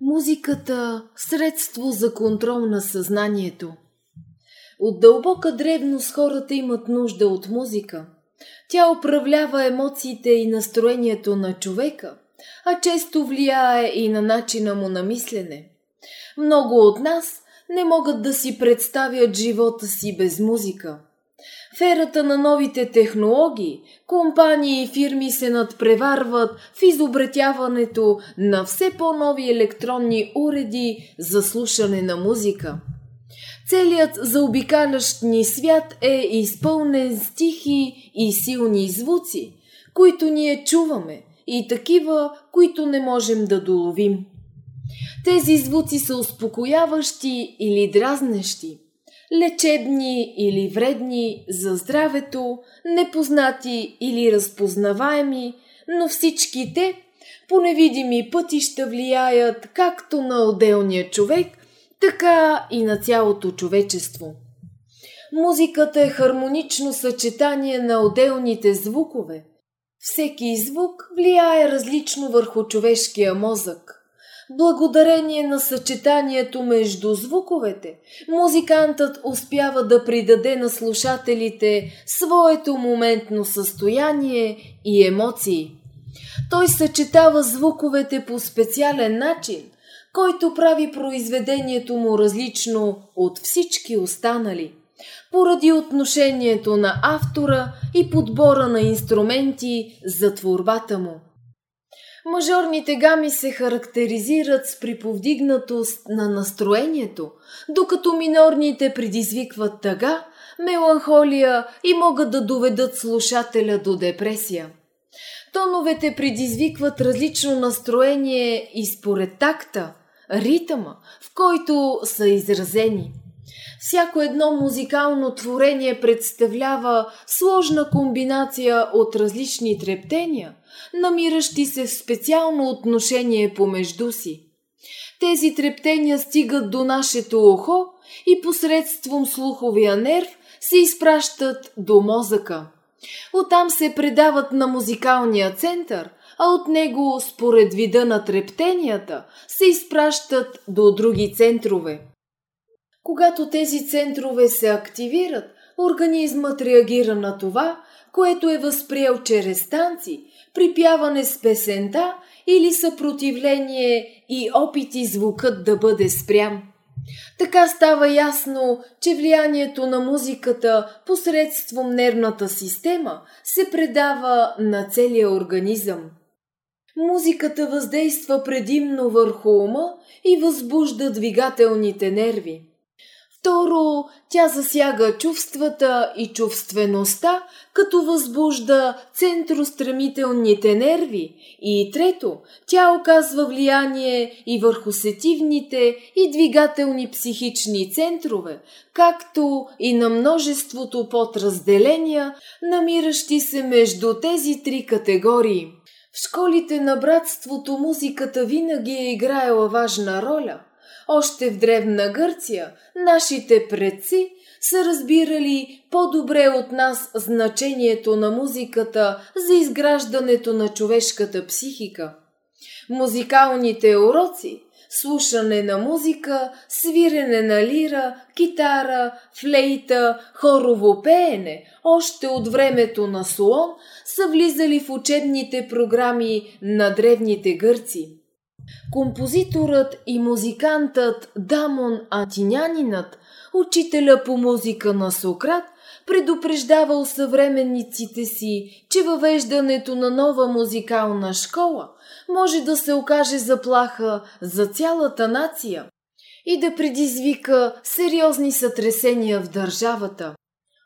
Музиката – средство за контрол на съзнанието. От дълбока древност хората имат нужда от музика. Тя управлява емоциите и настроението на човека, а често влияе и на начина му на мислене. Много от нас не могат да си представят живота си без музика – в ерата на новите технологии, компании и фирми се надпреварват в изобретяването на все по-нови електронни уреди за слушане на музика. Целият заобикалящ ни свят е изпълнен с тихи и силни звуци, които ние чуваме и такива, които не можем да доловим. Тези звуци са успокояващи или дразнещи – лечебни или вредни за здравето, непознати или разпознаваеми, но всички те по невидими пътища влияят както на отделния човек, така и на цялото човечество. Музиката е хармонично съчетание на отделните звукове. Всеки звук влияе различно върху човешкия мозък. Благодарение на съчетанието между звуковете, музикантът успява да придаде на слушателите своето моментно състояние и емоции. Той съчетава звуковете по специален начин, който прави произведението му различно от всички останали, поради отношението на автора и подбора на инструменти за творбата му. Мажорните гами се характеризират с приповдигнатост на настроението, докато минорните предизвикват тъга, меланхолия и могат да доведат слушателя до депресия. Тоновете предизвикват различно настроение и според такта, ритъма, в който са изразени – Всяко едно музикално творение представлява сложна комбинация от различни трептения, намиращи се в специално отношение помежду си. Тези трептения стигат до нашето ухо и посредством слуховия нерв се изпращат до мозъка. Оттам се предават на музикалния център, а от него, според вида на трептенията, се изпращат до други центрове – когато тези центрове се активират, организмът реагира на това, което е възприел чрез танци, припяване с песента или съпротивление и опити звукът да бъде спрям. Така става ясно, че влиянието на музиката посредством нервната система се предава на целия организъм. Музиката въздейства предимно върху ума и възбужда двигателните нерви. Второ, тя засяга чувствата и чувствеността, като възбужда центростремителните нерви. И трето, тя оказва влияние и върху сетивните и двигателни психични центрове, както и на множеството подразделения, намиращи се между тези три категории. В школите на братството музиката винаги е играела важна роля – още в древна Гърция нашите предци са разбирали по-добре от нас значението на музиката за изграждането на човешката психика. Музикалните уроци слушане на музика, свирене на лира, китара, флейта, хорово пеене, още от времето на Солон, са влизали в учебните програми на древните гърци. Композиторът и музикантът Дамон Атинянинът, учителя по музика на Сократ, предупреждавал съвременниците си, че въвеждането на нова музикална школа може да се окаже заплаха за цялата нация и да предизвика сериозни сътресения в държавата.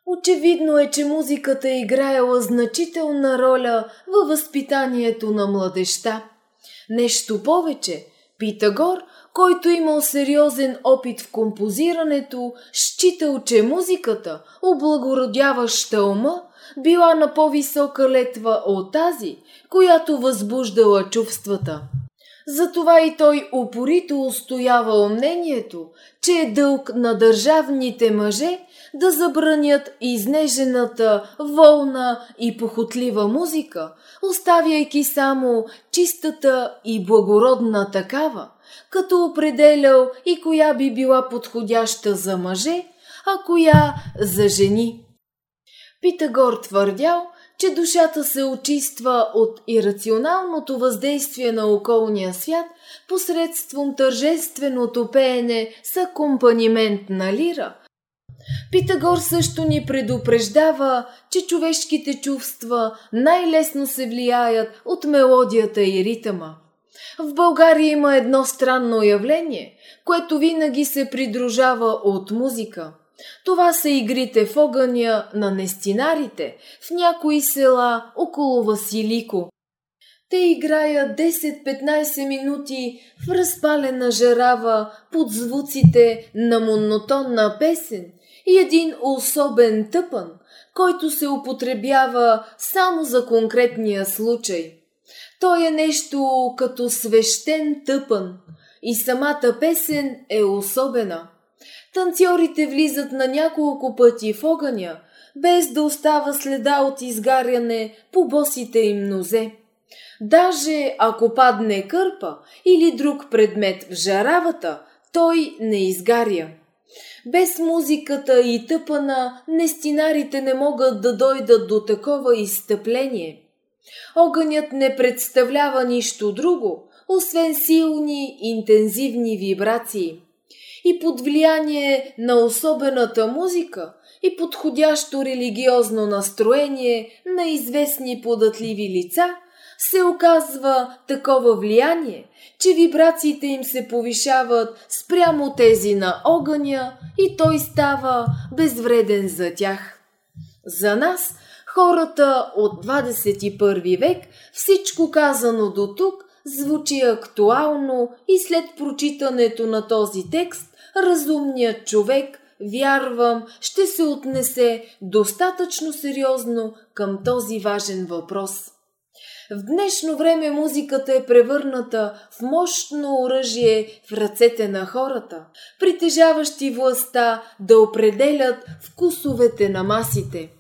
Очевидно е, че музиката е играела значителна роля във възпитанието на младеща – Нещо повече, Питагор, който имал сериозен опит в композирането, считал, че музиката, облагородяваща ума, била на по-висока летва от тази, която възбуждала чувствата. Затова и той упорито устоявал мнението, че е дълг на държавните мъже да забранят изнежената, волна и похотлива музика, оставяйки само чистата и благородна такава, като определял и коя би била подходяща за мъже, а коя за жени. Питагор твърдял, че душата се очиства от ирационалното въздействие на околния свят посредством тържественото пеене с акомпанимент на лира. Питагор също ни предупреждава, че човешките чувства най-лесно се влияят от мелодията и ритъма. В България има едно странно явление, което винаги се придружава от музика – това са игрите в огъня на нестинарите в някои села около Василико. Те играят 10-15 минути в разпалена жарава под звуците на монотонна песен и един особен тъпън, който се употребява само за конкретния случай. Той е нещо като свещен тъпън и самата песен е особена – Танцорите влизат на няколко пъти в огъня, без да остава следа от изгаряне по босите им нозе. Даже ако падне кърпа или друг предмет в жаравата, той не изгаря. Без музиката и тъпана нестинарите не могат да дойдат до такова изтъпление. Огънят не представлява нищо друго, освен силни, интензивни вибрации – и под влияние на особената музика и подходящо религиозно настроение на известни податливи лица, се оказва такова влияние, че вибрациите им се повишават спрямо тези на огъня и той става безвреден за тях. За нас, хората от 21 век, всичко казано до тук звучи актуално и след прочитането на този текст разумният човек, вярвам, ще се отнесе достатъчно сериозно към този важен въпрос. В днешно време музиката е превърната в мощно оръжие в ръцете на хората, притежаващи властта да определят вкусовете на масите –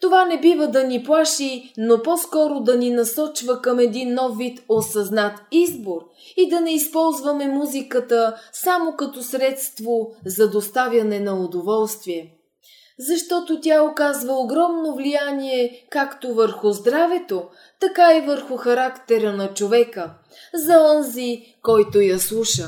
това не бива да ни плаши, но по-скоро да ни насочва към един нов вид осъзнат избор и да не използваме музиката само като средство за доставяне на удоволствие. Защото тя оказва огромно влияние както върху здравето, така и върху характера на човека, за онзи, който я слуша.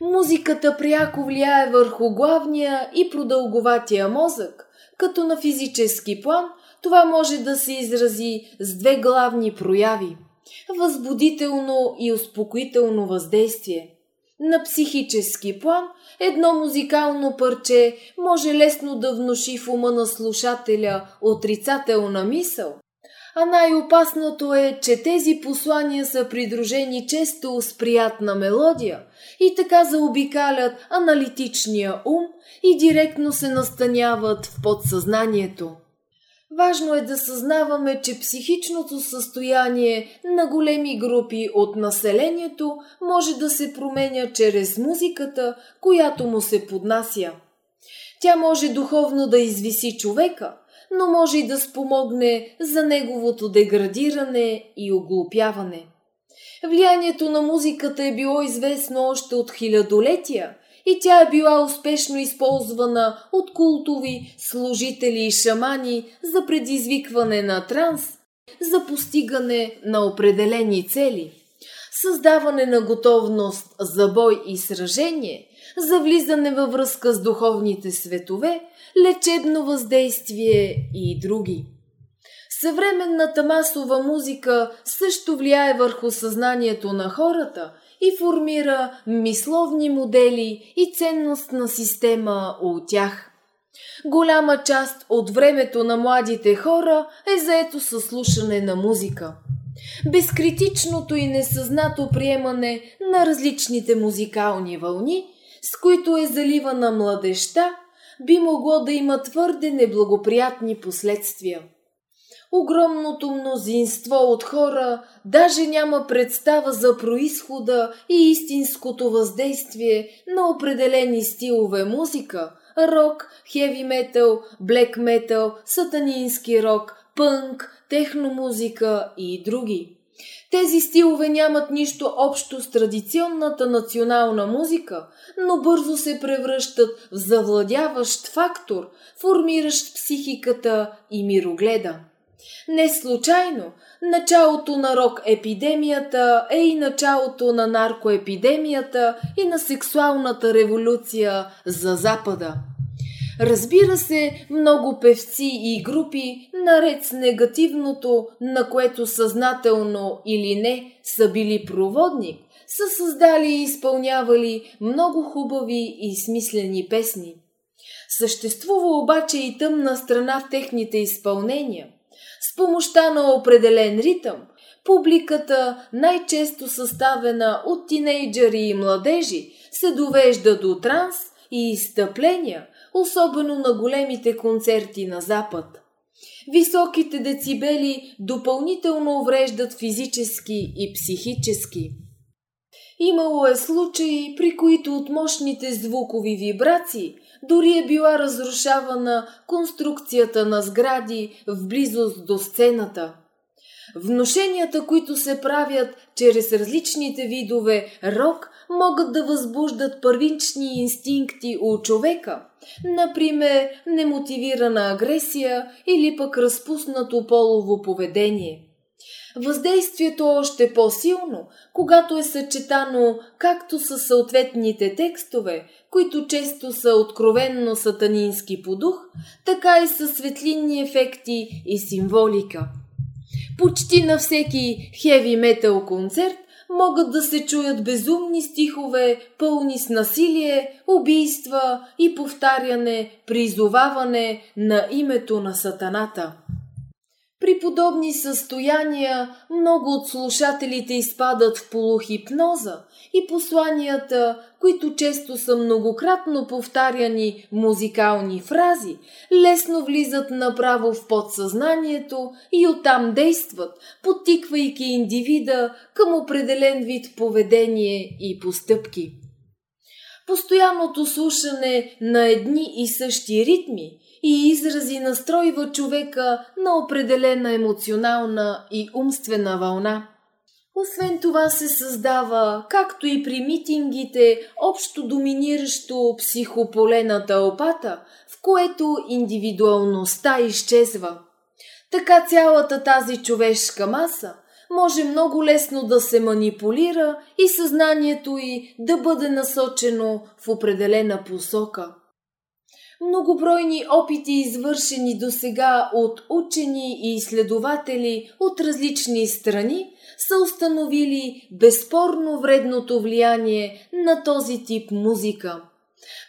Музиката пряко влияе върху главния и продълговатия мозък, като на физически план това може да се изрази с две главни прояви – възбудително и успокоително въздействие. На психически план едно музикално парче може лесно да внуши в ума на слушателя отрицателна мисъл, а най-опасното е, че тези послания са придружени често с приятна мелодия и така заобикалят аналитичния ум и директно се настаняват в подсъзнанието. Важно е да съзнаваме, че психичното състояние на големи групи от населението може да се променя чрез музиката, която му се поднася. Тя може духовно да извиси човека – но може и да спомогне за неговото деградиране и оглупяване. Влиянието на музиката е било известно още от хилядолетия и тя е била успешно използвана от култови служители и шамани за предизвикване на транс, за постигане на определени цели, създаване на готовност за бой и сражение, за влизане във връзка с духовните светове – лечебно въздействие и други. Съвременната масова музика също влияе върху съзнанието на хората и формира мисловни модели и ценностна система от тях. Голяма част от времето на младите хора е заето със слушане на музика. Безкритичното и несъзнато приемане на различните музикални вълни, с които е заливана младеща, би могло да има твърде неблагоприятни последствия. Огромното мнозинство от хора даже няма представа за происхода и истинското въздействие на определени стилове музика рок, хеви метал, блек метал, сатанински рок, пънк, техномузика и други. Тези стилове нямат нищо общо с традиционната национална музика, но бързо се превръщат в завладяващ фактор, формиращ психиката и мирогледа. Не случайно, началото на рок-епидемията е и началото на наркоепидемията и на сексуалната революция за Запада. Разбира се, много певци и групи, наред с негативното, на което съзнателно или не са били проводник, са създали и изпълнявали много хубави и смислени песни. Съществува обаче и тъмна страна в техните изпълнения. С помощта на определен ритъм, публиката, най-често съставена от тинейджери и младежи, се довежда до транс и изтъпления, особено на големите концерти на Запад. Високите децибели допълнително увреждат физически и психически. Имало е случаи, при които от мощните звукови вибрации дори е била разрушавана конструкцията на сгради в близост до сцената. Вношенията, които се правят чрез различните видове рок, могат да възбуждат първични инстинкти у човека, например немотивирана агресия или пък разпуснато полово поведение. Въздействието още по-силно, когато е съчетано както с съответните текстове, които често са откровенно сатанински по дух, така и с светлинни ефекти и символика. Почти на всеки хеви метал концерт могат да се чуят безумни стихове, пълни с насилие, убийства и повтаряне, призоваване на името на сатаната. При подобни състояния много от слушателите изпадат в полухипноза и посланията, които често са многократно повтаряни музикални фрази, лесно влизат направо в подсъзнанието и оттам действат, подтиквайки индивида към определен вид поведение и постъпки. Постоянното слушане на едни и същи ритми – и изрази настройва човека на определена емоционална и умствена вълна. Освен това се създава, както и при митингите, общо доминиращо психополе на тълпата, в което индивидуалността изчезва. Така цялата тази човешка маса може много лесно да се манипулира и съзнанието й да бъде насочено в определена посока – Многобройни опити, извършени до сега от учени и изследователи от различни страни, са установили безспорно вредното влияние на този тип музика.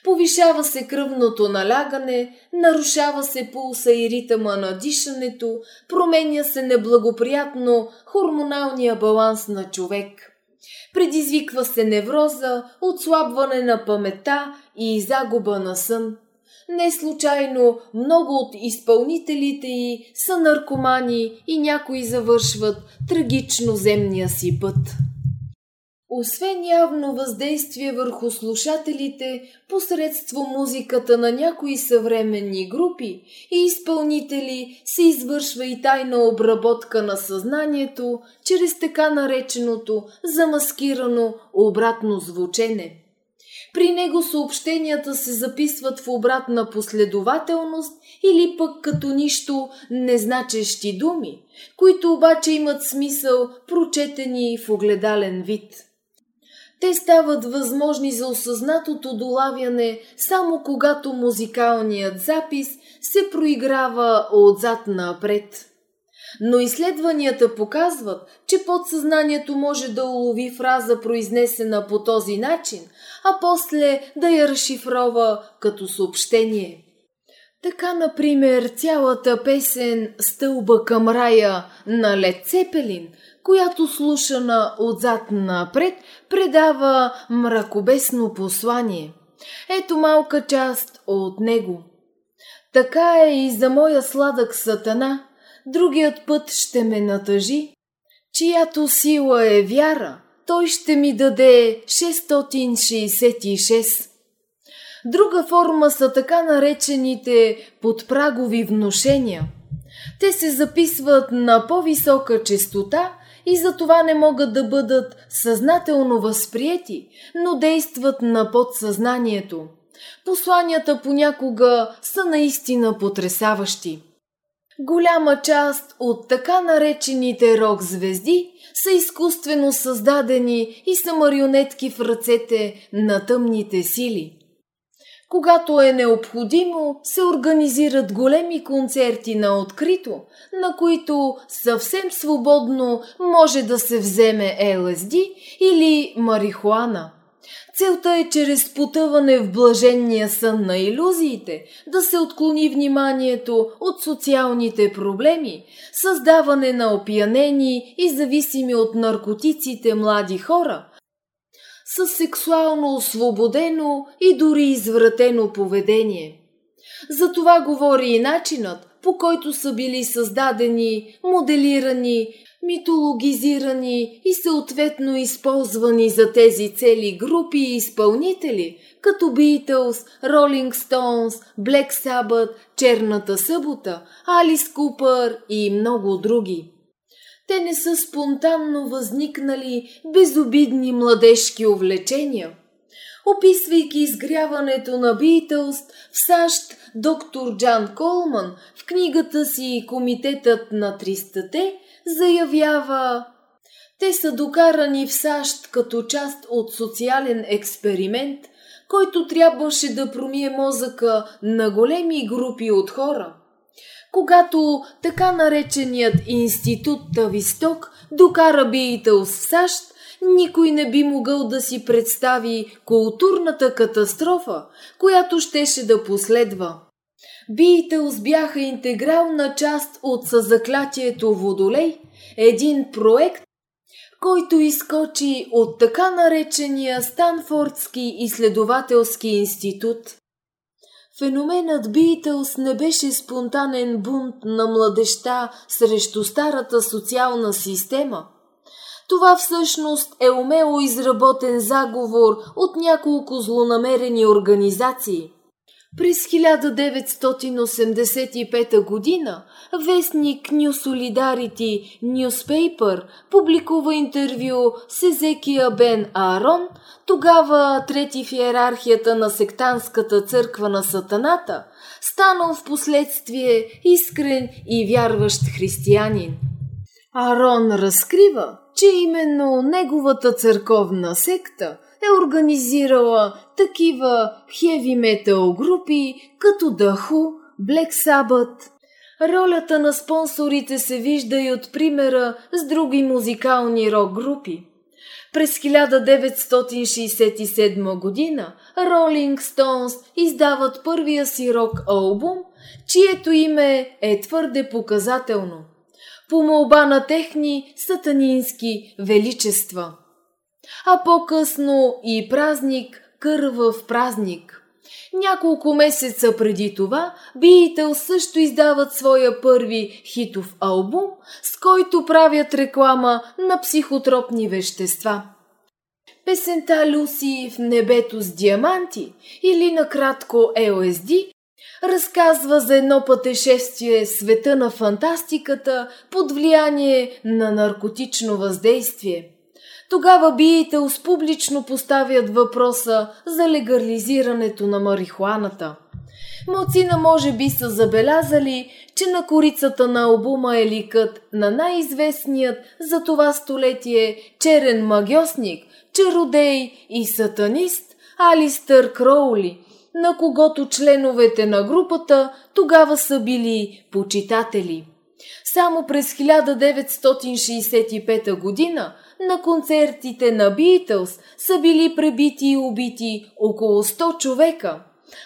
Повишава се кръвното налягане, нарушава се пулса и ритъма на дишането, променя се неблагоприятно хормоналния баланс на човек. Предизвиква се невроза, отслабване на памета и загуба на сън. Не случайно много от изпълнителите й са наркомани и някои завършват трагично земния си път. Освен явно въздействие върху слушателите посредство музиката на някои съвременни групи и изпълнители се извършва и тайна обработка на съзнанието чрез така нареченото замаскирано обратно звучене – при него съобщенията се записват в обратна последователност или пък като нищо незначещи думи, които обаче имат смисъл прочетени в огледален вид. Те стават възможни за осъзнатото долавяне само когато музикалният запис се проиграва отзад напред. Но изследванията показват, че подсъзнанието може да улови фраза, произнесена по този начин, а после да я разшифрова като съобщение. Така, например, цялата песен «Стълба към рая» на Лед Цепелин, която слушана отзад напред, предава мракобесно послание. Ето малка част от него. Така е и за моя сладък сатана, другият път ще ме натъжи, чиято сила е вяра, той ще ми даде 666. Друга форма са така наречените подпрагови вношения. Те се записват на по-висока частота и затова не могат да бъдат съзнателно възприяти, но действат на подсъзнанието. Посланията понякога са наистина потрясаващи. Голяма част от така наречените рок-звезди са изкуствено създадени и са марионетки в ръцете на тъмните сили. Когато е необходимо, се организират големи концерти на открито, на които съвсем свободно може да се вземе ЛСД или марихуана. Целта е чрез потъване в блаженния сън на иллюзиите да се отклони вниманието от социалните проблеми, създаване на опиянени и зависими от наркотиците млади хора – с сексуално освободено и дори извратено поведение. За това говори и начинът, по който са били създадени, моделирани, митологизирани и съответно използвани за тези цели групи и изпълнители, като Beatles, Rolling Stones, Black Sabbath, Черната събота, Алис Купър и много други. Те не са спонтанно възникнали безобидни младежки увлечения. Описвайки изгряването на Битълс в САЩ, доктор Джан Колман в книгата си Комитетът на 300-те заявява те са докарани в САЩ като част от социален експеримент, който трябваше да промие мозъка на големи групи от хора – когато така нареченият институт Тависток докара Бейтълс в САЩ, никой не би могъл да си представи културната катастрофа, която щеше да последва. Beatles бяха интегрална част от съзаклятието Водолей, един проект, който изкочи от така наречения Станфордски изследователски институт. Феноменът Битълс не беше спонтанен бунт на младеща срещу старата социална система. Това всъщност е умело изработен заговор от няколко злонамерени организации – през 1985 година вестник New Solidarity Newspaper публикува интервю с Езекия Бен Аарон, тогава трети в иерархията на сектантската църква на Сатаната, станал в последствие искрен и вярващ християнин. Арон разкрива, че именно неговата църковна секта – е организирала такива хеви метал групи, като The Black Sabbath. Ролята на спонсорите се вижда и от примера с други музикални рок групи. През 1967 година Rolling Stones издават първия си рок албум, чието име е твърде показателно. По молба на техни сатанински величества – а по-късно и празник Кървав празник. Няколко месеца преди това Биител също издават своя първи хитов албум, с който правят реклама на психотропни вещества. Песента Люси в небето с диаманти или накратко LSD разказва за едно пътешествие света на фантастиката под влияние на наркотично въздействие – тогава Биетълс публично поставят въпроса за легализирането на марихуаната. Малцина може би са забелязали, че на корицата на албума е ликът на най-известният за това столетие черен магиосник, чародей и сатанист Алистър Кроули, на когото членовете на групата тогава са били почитатели. Само през 1965 година на концертите на Битълс са били пребити и убити около 100 човека,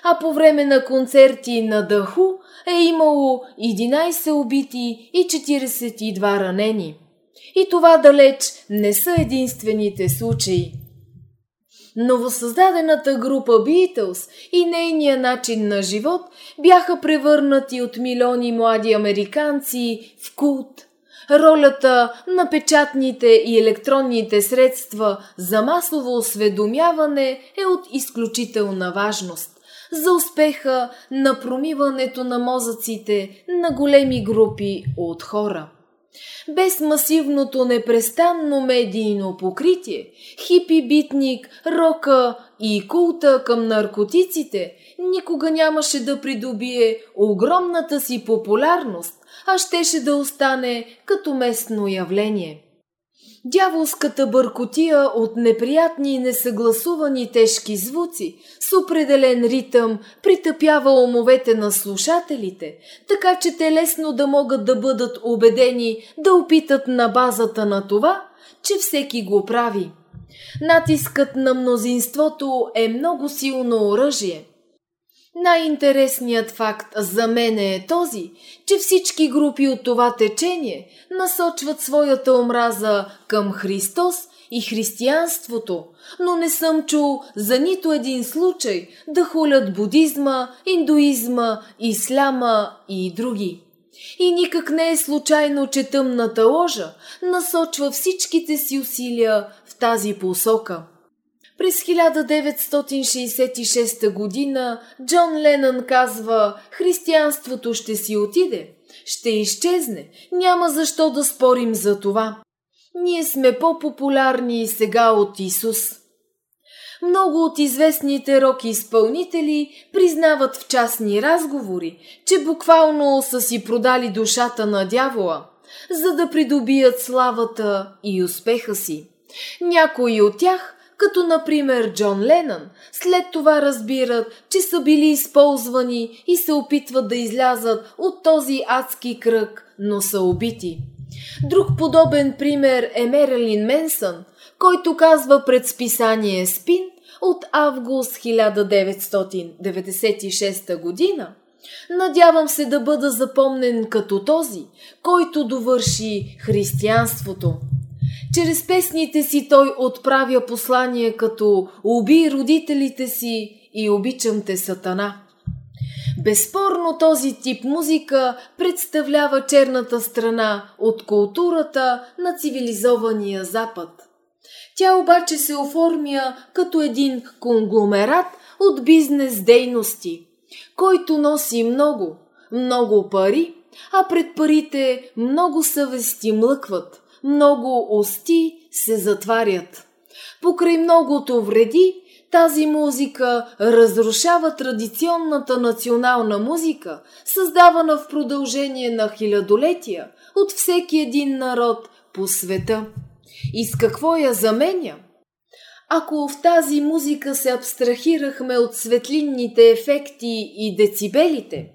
а по време на концерти на Даху е имало 11 убити и 42 ранени. И това далеч не са единствените случаи. Новосъздадената група Beatles и нейния начин на живот бяха превърнати от милиони млади американци в култ – Ролята на печатните и електронните средства за масово осведомяване е от изключителна важност. за успеха на промиването на мозъците на големи групи от хора. Без масивното непрестанно медийно покритие, хипи битник, рока и култа към наркотиците никога нямаше да придобие огромната си популярност, а щеше да остане като местно явление. Дяволската бъркотия от неприятни и несъгласувани тежки звуци с определен ритъм притъпява умовете на слушателите, така че те лесно да могат да бъдат убедени да опитат на базата на това, че всеки го прави. Натискът на мнозинството е много силно оръжие – най-интересният факт за мен е този, че всички групи от това течение насочват своята омраза към Христос и християнството, но не съм чул за нито един случай да хулят будизма, индуизма, исляма и други. И никак не е случайно, че тъмната ложа насочва всичките си усилия в тази посока – през 1966 година Джон Ленън казва «Християнството ще си отиде, ще изчезне, няма защо да спорим за това. Ние сме по-популярни сега от Исус». Много от известните рок изпълнители признават в частни разговори, че буквално са си продали душата на дявола, за да придобият славата и успеха си. Някои от тях като например Джон Ленън, след това разбират, че са били използвани и се опитват да излязат от този адски кръг, но са убити. Друг подобен пример е Мерилин Менсън, който казва пред списание Спин от август 1996 година. Надявам се да бъда запомнен като този, който довърши християнството. Чрез песните си той отправя послание като «Уби родителите си и обичам те сатана». Безспорно този тип музика представлява черната страна от културата на цивилизования Запад. Тя обаче се оформя като един конгломерат от бизнес дейности, който носи много, много пари, а пред парите много съвести млъкват много усти се затварят. Покрай многото вреди, тази музика разрушава традиционната национална музика, създавана в продължение на хилядолетия от всеки един народ по света. И с какво я заменя? Ако в тази музика се абстрахирахме от светлинните ефекти и децибелите,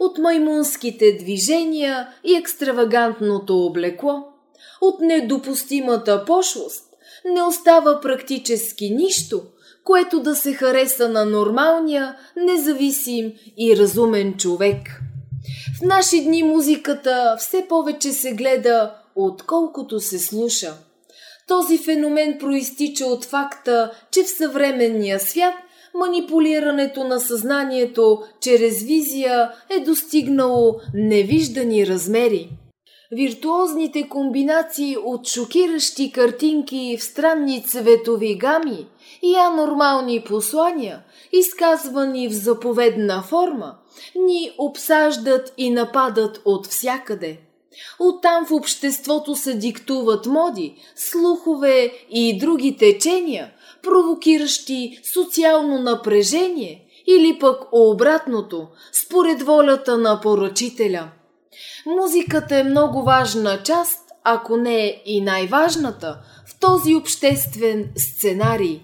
от маймунските движения и екстравагантното облекло – от недопустимата пошлост не остава практически нищо, което да се хареса на нормалния, независим и разумен човек. В наши дни музиката все повече се гледа, отколкото се слуша. Този феномен проистича от факта, че в съвременния свят манипулирането на съзнанието чрез визия е достигнало невиждани размери. Виртуозните комбинации от шокиращи картинки в странни цветови гами и анормални послания, изказвани в заповедна форма, ни обсаждат и нападат от всякъде. Оттам в обществото се диктуват моди, слухове и други течения, провокиращи социално напрежение или пък обратното, според волята на поръчителя – Музиката е много важна част, ако не е и най-важната, в този обществен сценарий.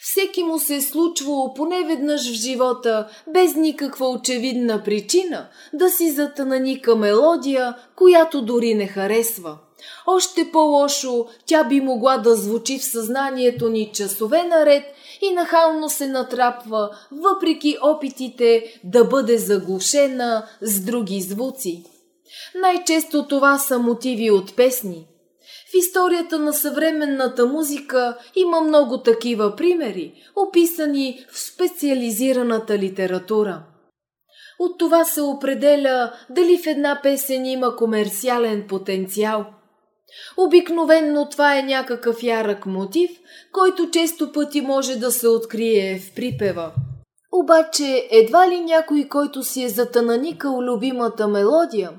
Всеки му се е случвало поне веднъж в живота, без никаква очевидна причина, да си затънаника мелодия, която дори не харесва. Още по-лошо, тя би могла да звучи в съзнанието ни часове наред и нахално се натрапва, въпреки опитите да бъде заглушена с други звуци. Най-често това са мотиви от песни. В историята на съвременната музика има много такива примери, описани в специализираната литература. От това се определя дали в една песен има комерциален потенциал. Обикновенно това е някакъв ярък мотив, който често пъти може да се открие в припева. Обаче едва ли някой, който си е затананикал любимата мелодия,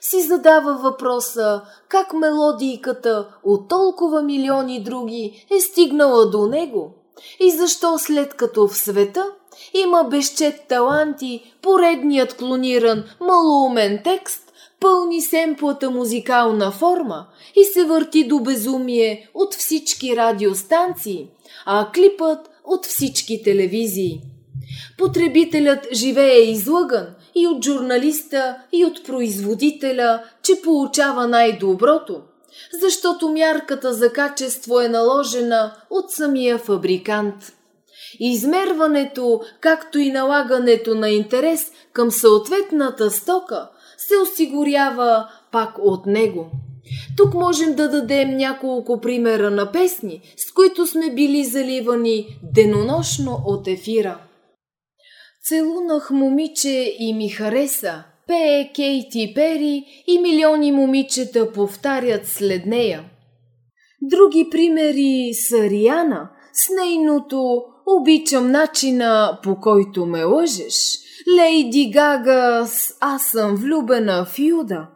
си задава въпроса как мелодийката от толкова милиони други е стигнала до него и защо след като в света има безчет таланти, поредният клониран, малоумен текст, пълни семплата музикална форма и се върти до безумие от всички радиостанции, а клипът от всички телевизии. Потребителят живее излъган и от журналиста, и от производителя, че получава най-доброто, защото мярката за качество е наложена от самия фабрикант. Измерването, както и налагането на интерес към съответната стока се осигурява пак от него. Тук можем да дадем няколко примера на песни, с които сме били заливани денонощно от ефира. Целунах момиче и ми хареса, пее Кейти Пери и милиони момичета повтарят след нея. Други примери са Риана с нейното Обичам начина по който ме лъжеш. Лейди Гага с Аз съм влюбена в Юда.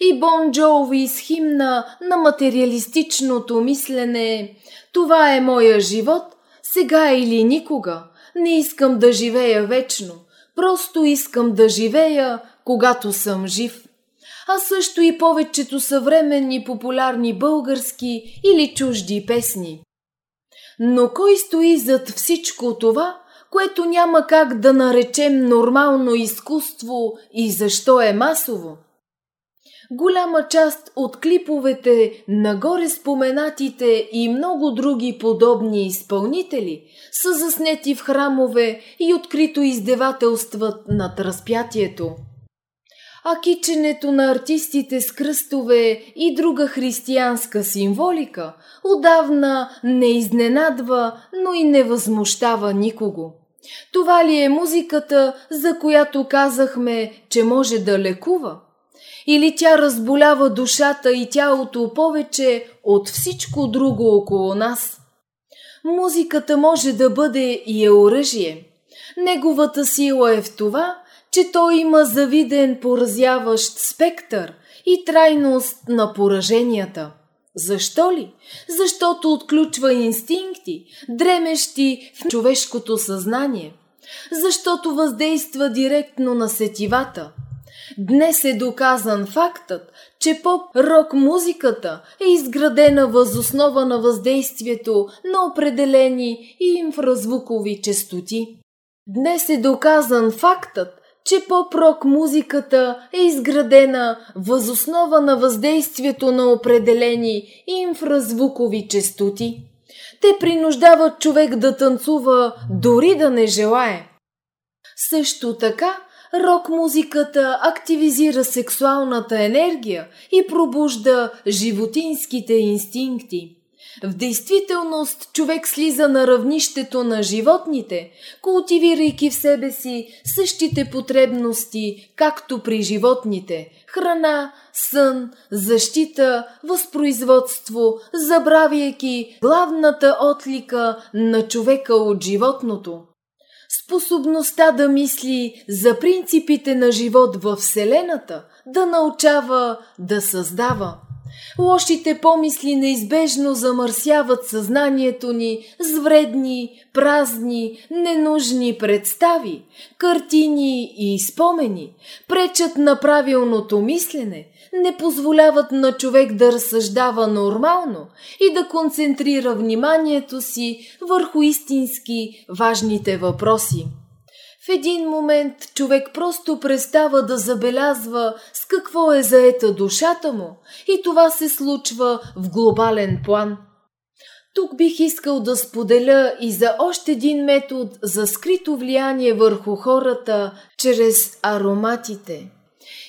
И Бон Джоуи с химна на материалистичното мислене. Това е моя живот, сега или никога. Не искам да живея вечно. Просто искам да живея, когато съм жив. А също и повечето съвременни популярни български или чужди песни. Но кой стои зад всичко това, което няма как да наречем нормално изкуство и защо е масово? Голяма част от клиповете, нагоре споменатите и много други подобни изпълнители са заснети в храмове и открито издевателстват над разпятието – а киченето на артистите с кръстове и друга християнска символика отдавна не изненадва, но и не възмущава никого. Това ли е музиката, за която казахме, че може да лекува? Или тя разболява душата и тялото повече от всичко друго около нас? Музиката може да бъде и е оръжие. Неговата сила е в това, че той има завиден поразяващ спектър и трайност на пораженията. Защо ли? Защото отключва инстинкти, дремещи в човешкото съзнание. Защото въздейства директно на сетивата. Днес е доказан фактът, че поп-рок музиката е изградена възоснова на въздействието на определени инфразвукови частоти. Днес е доказан фактът, че поп-рок музиката е изградена възоснова на въздействието на определени инфразвукови частоти. Те принуждават човек да танцува, дори да не желае. Също така, рок музиката активизира сексуалната енергия и пробужда животинските инстинкти. В действителност човек слиза на равнището на животните, култивирайки в себе си същите потребности, както при животните – храна, сън, защита, възпроизводство, забравяйки главната отлика на човека от животното. Способността да мисли за принципите на живот в Вселената, да научава, да създава – Лошите помисли неизбежно замърсяват съзнанието ни с вредни, празни, ненужни представи, картини и спомени, пречат на правилното мислене, не позволяват на човек да разсъждава нормално и да концентрира вниманието си върху истински важните въпроси. В един момент човек просто престава да забелязва с какво е заета душата му и това се случва в глобален план. Тук бих искал да споделя и за още един метод за скрито влияние върху хората чрез ароматите.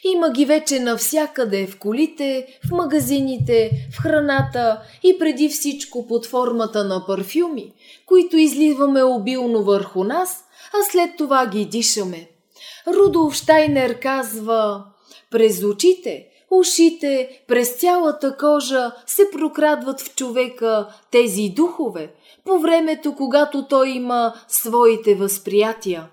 Има ги вече навсякъде в колите, в магазините, в храната и преди всичко под формата на парфюми, които изливаме обилно върху нас а след това ги дишаме. Рудолф Штайнер казва през очите, ушите, през цялата кожа се прокрадват в човека тези духове, по времето, когато той има своите възприятия.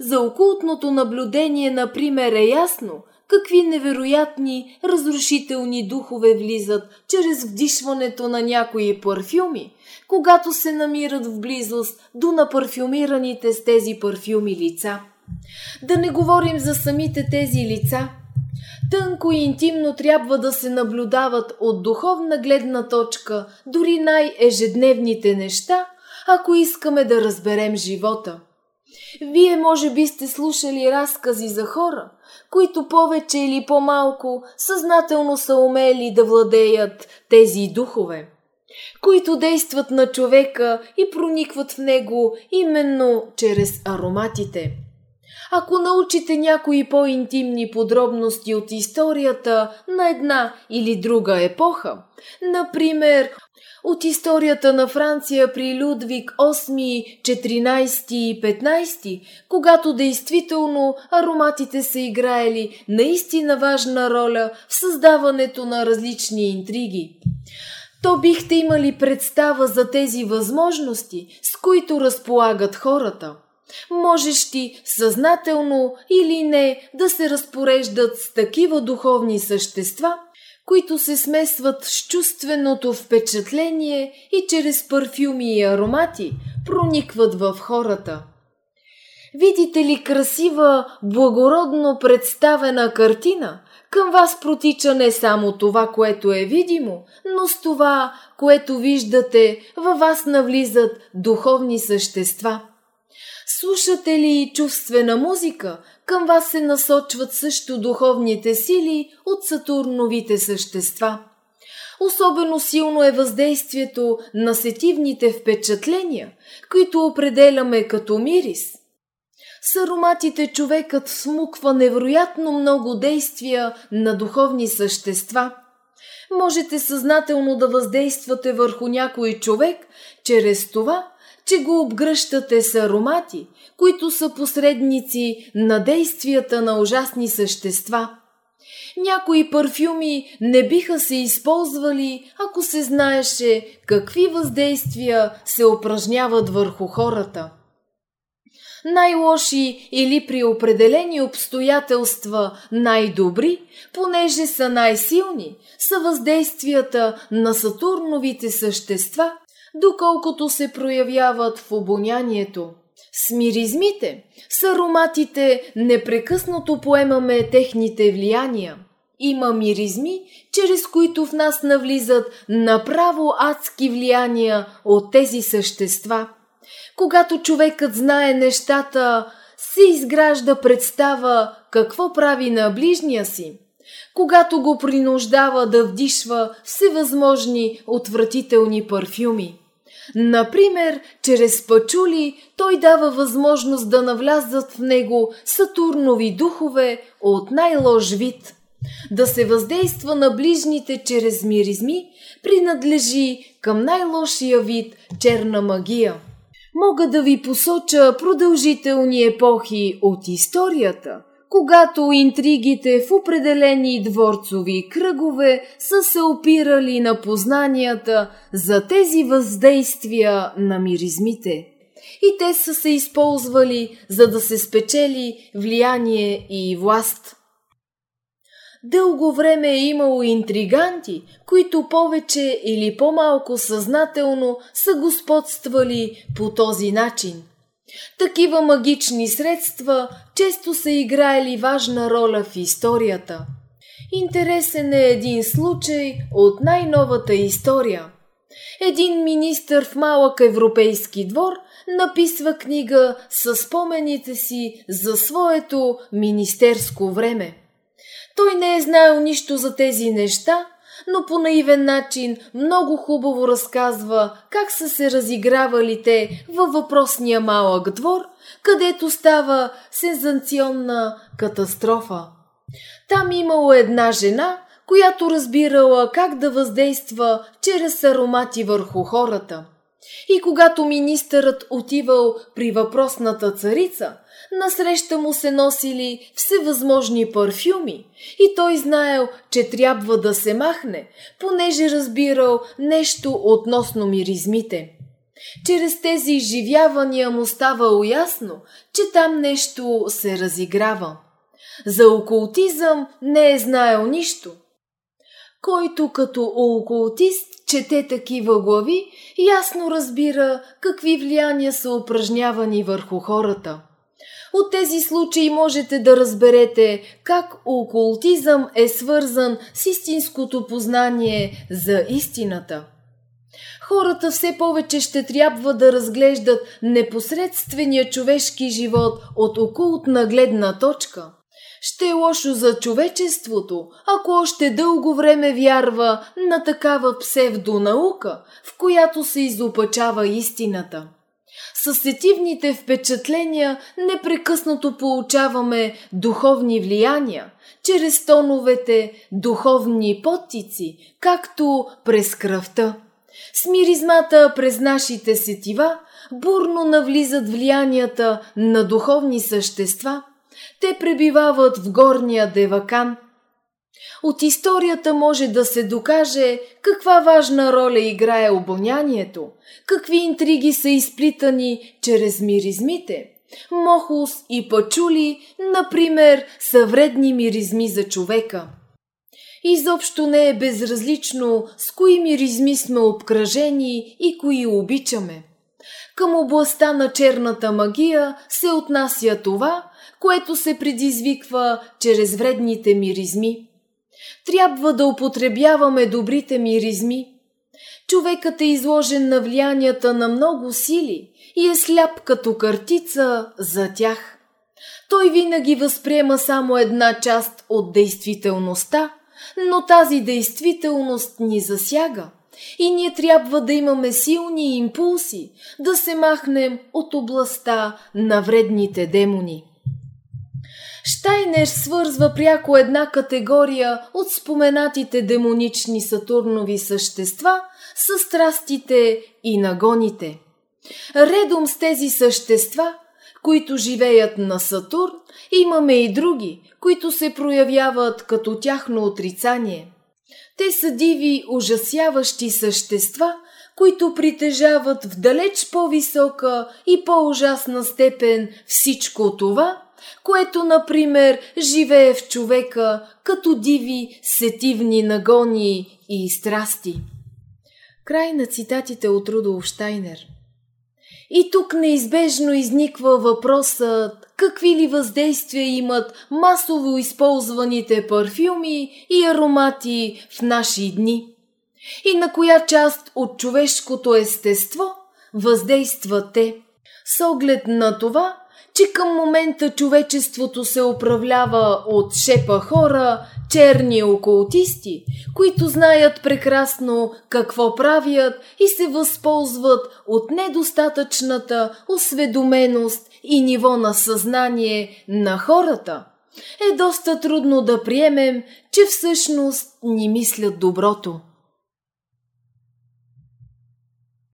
За окултното наблюдение, например, е ясно, какви невероятни, разрушителни духове влизат чрез вдишването на някои парфюми, когато се намират в близост до напарфюмираните с тези парфюми лица. Да не говорим за самите тези лица. Тънко и интимно трябва да се наблюдават от духовна гледна точка дори най-ежедневните неща, ако искаме да разберем живота. Вие може би сте слушали разкази за хора, които повече или по-малко съзнателно са умели да владеят тези духове, които действат на човека и проникват в него именно чрез ароматите. Ако научите някои по-интимни подробности от историята на една или друга епоха, например от историята на Франция при Людвиг 8, 14 и 15, когато действително ароматите са играели наистина важна роля в създаването на различни интриги. То бихте имали представа за тези възможности, с които разполагат хората. Можеш ти съзнателно или не да се разпореждат с такива духовни същества – които се смесват с чувственото впечатление и чрез парфюми и аромати проникват в хората. Видите ли красива, благородно представена картина, към вас протича не само това, което е видимо, но с това, което виждате, във вас навлизат духовни същества. Слушате ли чувствена музика, към вас се насочват също духовните сили от Сатурновите същества. Особено силно е въздействието на сетивните впечатления, които определяме като мирис. С ароматите човекът смуква невероятно много действия на духовни същества. Можете съзнателно да въздействате върху някой човек чрез това, че го обгръщате с аромати, които са посредници на действията на ужасни същества. Някои парфюми не биха се използвали, ако се знаеше какви въздействия се упражняват върху хората. Най-лоши или при определени обстоятелства най-добри, понеже са най-силни, са въздействията на Сатурновите същества, доколкото се проявяват в обонянието. С миризмите, с ароматите непрекъснато поемаме техните влияния. Има миризми, чрез които в нас навлизат направо адски влияния от тези същества. Когато човекът знае нещата, се изгражда представа какво прави на ближния си. Когато го принуждава да вдишва всевъзможни отвратителни парфюми. Например, чрез пачули той дава възможност да навлязат в него сатурнови духове от най-лош вид. Да се въздейства на ближните чрез миризми принадлежи към най-лошия вид черна магия. Мога да ви посоча продължителни епохи от историята – когато интригите в определени дворцови кръгове са се опирали на познанията за тези въздействия на миризмите. И те са се използвали, за да се спечели влияние и власт. Дълго време е имало интриганти, които повече или по-малко съзнателно са господствали по този начин – такива магични средства често са играели важна роля в историята. Интересен е един случай от най-новата история. Един министър в малък европейски двор написва книга с спомените си за своето министерско време. Той не е знаел нищо за тези неща, но по наивен начин много хубаво разказва как са се разигравали те във въпросния малък двор, където става сензационна катастрофа. Там имало една жена, която разбирала как да въздейства чрез аромати върху хората. И когато министърът отивал при въпросната царица – насреща му се носили всевъзможни парфюми и той знаел, че трябва да се махне, понеже разбирал нещо относно миризмите. Чрез тези изживявания му става уясно, че там нещо се разиграва. За окултизъм не е знаел нищо. Който като окултист чете такива глави, ясно разбира какви влияния са упражнявани върху хората. От тези случаи можете да разберете как окултизъм е свързан с истинското познание за истината. Хората все повече ще трябва да разглеждат непосредствения човешки живот от окултна гледна точка – ще е лошо за човечеството, ако още дълго време вярва на такава псевдонаука, в която се изопачава истината. Сетивните впечатления непрекъснато получаваме духовни влияния, чрез тоновете духовни подтици, както през кръвта. С миризмата през нашите сетива бурно навлизат влиянията на духовни същества – те пребивават в горния Девакан. От историята може да се докаже каква важна роля играе обонянието, какви интриги са изплитани чрез миризмите. Мохус и пачули, например, са вредни миризми за човека. Изобщо не е безразлично с кои миризми сме обкръжени и кои обичаме. Към областта на черната магия се отнася това, което се предизвиква чрез вредните миризми. Трябва да употребяваме добрите миризми. Човекът е изложен на влиянията на много сили и е сляп като картица за тях. Той винаги възприема само една част от действителността, но тази действителност ни засяга – и ние трябва да имаме силни импулси, да се махнем от областта на вредните демони. Штайнер свързва пряко една категория от споменатите демонични Сатурнови същества с страстите и нагоните. Редом с тези същества, които живеят на Сатурн, имаме и други, които се проявяват като тяхно отрицание. Те са диви, ужасяващи същества, които притежават в далеч по-висока и по-ужасна степен всичко това – което, например, живее в човека като диви сетивни нагони и страсти. Край на цитатите от Рудолф Штайнер. И тук неизбежно изниква въпросът какви ли въздействия имат масово използваните парфюми и аромати в наши дни и на коя част от човешкото естество въздействат те. С оглед на това че към момента човечеството се управлява от шепа хора, черни окултисти, които знаят прекрасно какво правят и се възползват от недостатъчната осведоменост и ниво на съзнание на хората, е доста трудно да приемем, че всъщност ни мислят доброто.